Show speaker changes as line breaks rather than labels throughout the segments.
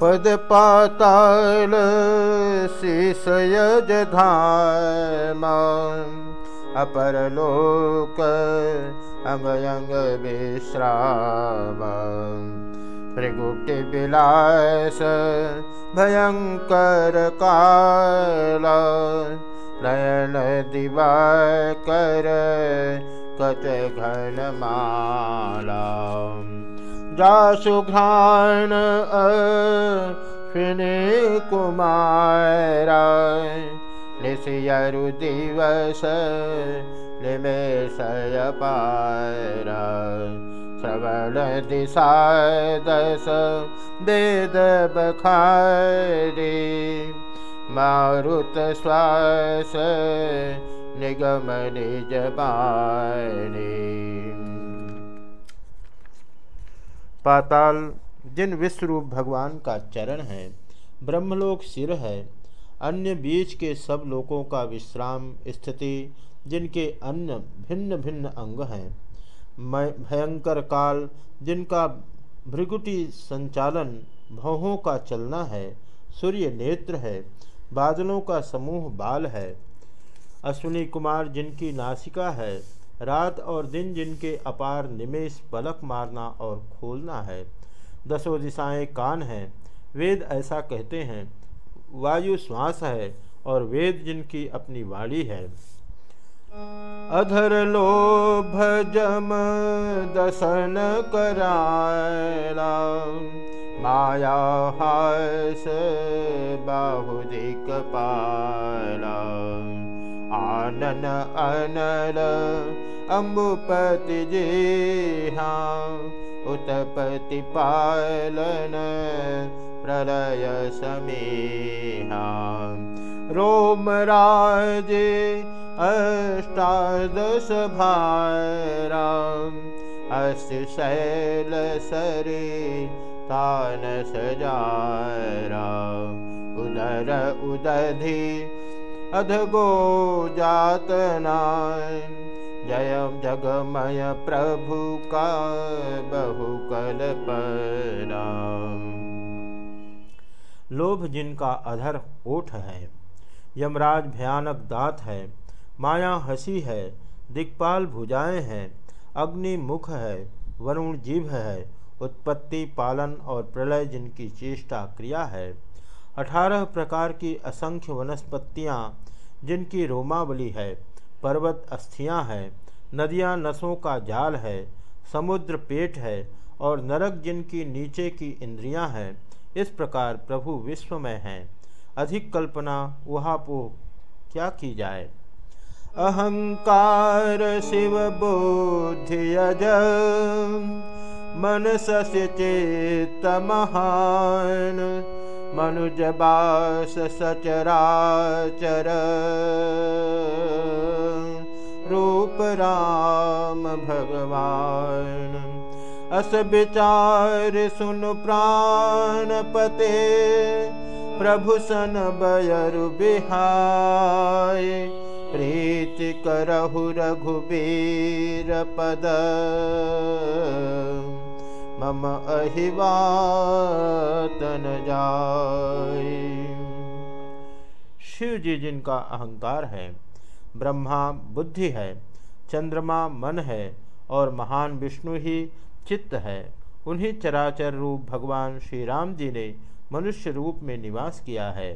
पद पतल अपरलोक यज विश्राम। अपर अङ्ग्यङ्ग विश्रागुप् बलास भयङ्कर दिवा घनमाला। घ्राण अश्विनी कुमारा निशियरु दिवस निमेशय पारा। श्रवण दिशा दश वेद बखारी मारुत श्वास निगम निज पाताल, जिन विश्वरूप भगवान का चरण है, ब्रह्मलोक सिर है, अन्य बीच के सब लोकों का विश्राम स्थिति, जिनके अन्य भिन्न भिन्न अंग हैं भयंकर काल, जिनका भृगुटी संचालन भवों का चलना है, सूर्य नेत्र है, बादलों का समूह बाल है, अश्विनी कुमार जिनकी नासिका है रात और दिन जिनके अपार निमेश पलक मारना और खोलना है, दसों दिशाएँ कान हैं। वेद ऐसा कहते हैं, वायु श्वास है और वेद जिनकी अपनी वाणी है। अधर लोभ जम दसन करायला, माया हास बाहुदिक पाला आनन अनल अम्बुपति जी उत्पति पालन प्रलय समीहा। रोम राजे अष्टादश भारा अस्य शैल सरे तान सजारा उदर उदधि अधगो जातना जय जगमय प्रभु का बहु कल्पना लोभ जिनका अधर ओठ है, यमराज भयानक दांत है, माया हसी है, दिक्पाल भुजाएँ हैं, अग्नि मुख है, वरुण जीभ है, उत्पत्ति पालन और प्रलय जिनकी चेष्टा क्रिया है अठारह प्रकार की असंख्य वनस्पतियाँ, जिनकी रोमावली है, पर्वत अस्थियाँ हैं, नदियाँ नसों का जाल है, समुद्र पेट है और नरक जिनकी नीचे की इंद्रियाँ हैं, इस प्रकार प्रभु विश्व में हैं। अधिक कल्पना वहाँ पो क्या की जाए? अहंकार शिव बुद्धियज मन चेत महान। मनुज बास सचराचर रूप राम भगवान अस विचार सुन प्राणपते। प्रभु सन बयरु बिहाय प्रीति करहु रघुबीर पद मम अहिवातन जाय। शिव जी जिनका अहंकार है, ब्रह्मा बुद्धि है, चंद्रमा मन है और महान विष्णु ही चित्त है, उन्हीं चराचर रूप भगवान श्री राम जी ने मनुष्य रूप में निवास किया है।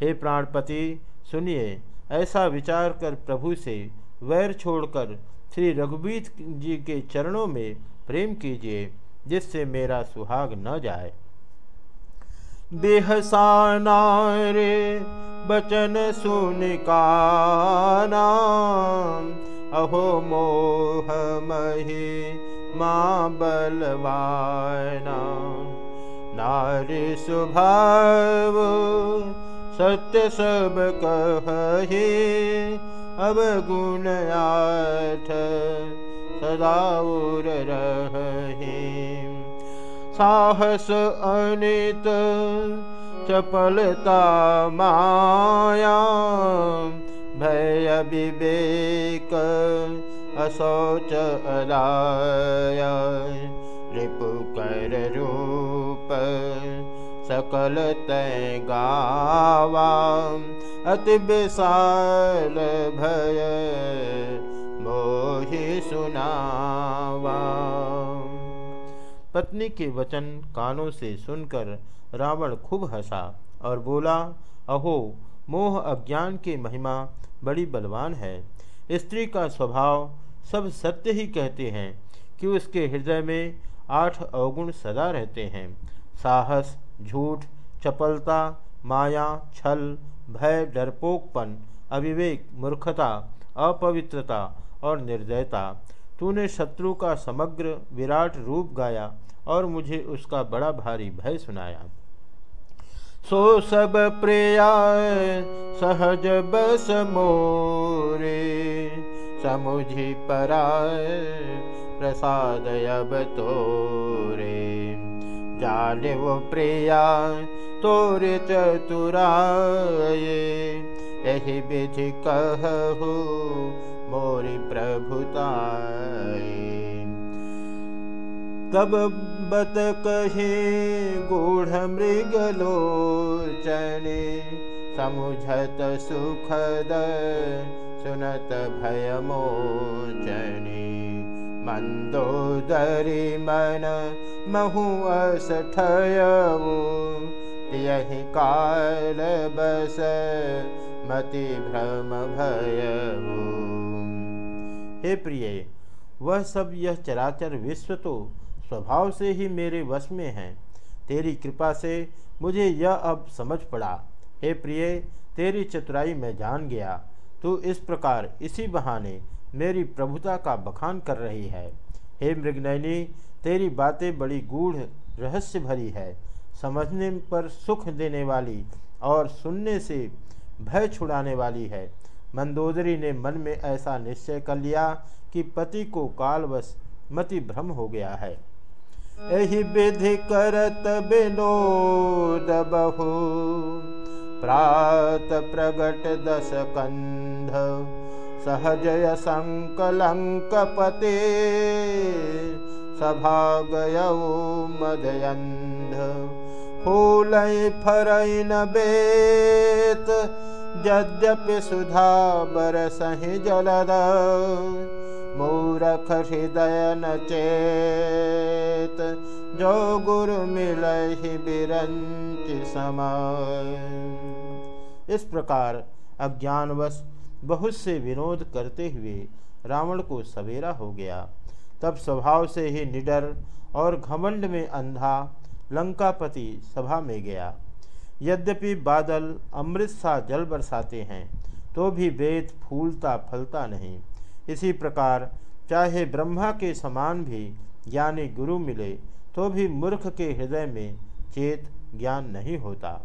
हे प्राणपति, सुनिए, ऐसा विचार कर प्रभु से वैर छोड़कर श्री रघुबीर जी के चरणों में प्रेम कीजिए। जिससे मेरा सुहाग न जाए। बेहसाना रे बचन सुनिकाना अहो मोह मही माँ बलवाना नारी स्वभाव सत्य सब कही। अब गुण आठ रही। साहस अनित चपलता माया भय विवेक असौच अदाय रिपु कर रूप सकल तय गावा अति विशाल भय सुनावा। पत्नी के वचन कानों से सुनकर रावण खूब हंसा और बोला, अहो, मोह अज्ञान की महिमा बड़ी बलवान है। स्त्री का स्वभाव सब सत्य ही कहते हैं कि उसके हृदय में आठ अवगुण सदा रहते हैं। साहस, झूठ, चपलता, माया, छल, भय, डरपोकपन, अविवेक, मूर्खता, अपवित्रता और निर्दयता। तूने शत्रु का समग्र, विराट रूप गाया और मुझे उसका बड़ा भारी भय सुनाया। सो सब प्रिया सहज बस मोरे, समुझी पराय, प्रसाद अब तोरे। जाने वो प्रिया तोरे चतुराए यही विधि कहु मोरी प्रभुताए तब बत कहे गूढ़ मृगलोचने समुझत सुखद सुनत भयमोचने। मंदोदरी मन महु यही काल बस मति भ्रम भयऊ हे प्रिय, वह सब यह चराचर विश्व तो स्वभाव से ही मेरे वश में हैं। तेरी कृपा से मुझे यह अब समझ पड़ा। हे प्रिय, तेरी चतुराई मैं जान गया। तू इस प्रकार इसी बहाने मेरी प्रभुता का बखान कर रही है। हे मृगनयनी, तेरी बातें बड़ी गूढ़, रहस्य भरी है। समझने पर सुख देने वाली और सुनने से भय छुड़ाने वाली है। मंदोदरी ने मन में ऐसा निश्चय कर लिया कि पति को कालवश मति भ्रम हो गया है। यही विधि करत विनोद बहु, प्रात प्रगट दस कंध सहजय संकलंकपते सभा गय मदयंध फूल फरई न बेत यद्यपि सुधा बरसहि जलद, मूरख हृदय न चेत, जो गुरु मिल बिरंच समय। इस प्रकार अज्ञानवश बहुत से विनोद करते हुए रावण को सवेरा हो गया। तब स्वभाव से ही निडर और घमंड में अंधा लंकापति सभा में गया। यद्यपि बादल अमृत सा जल बरसाते हैं तो भी वेद फूलता फलता नहीं। इसी प्रकार, चाहे ब्रह्मा के समान भी ज्ञानी गुरु मिले तो भी मूर्ख के हृदय में चेत ज्ञान नहीं होता।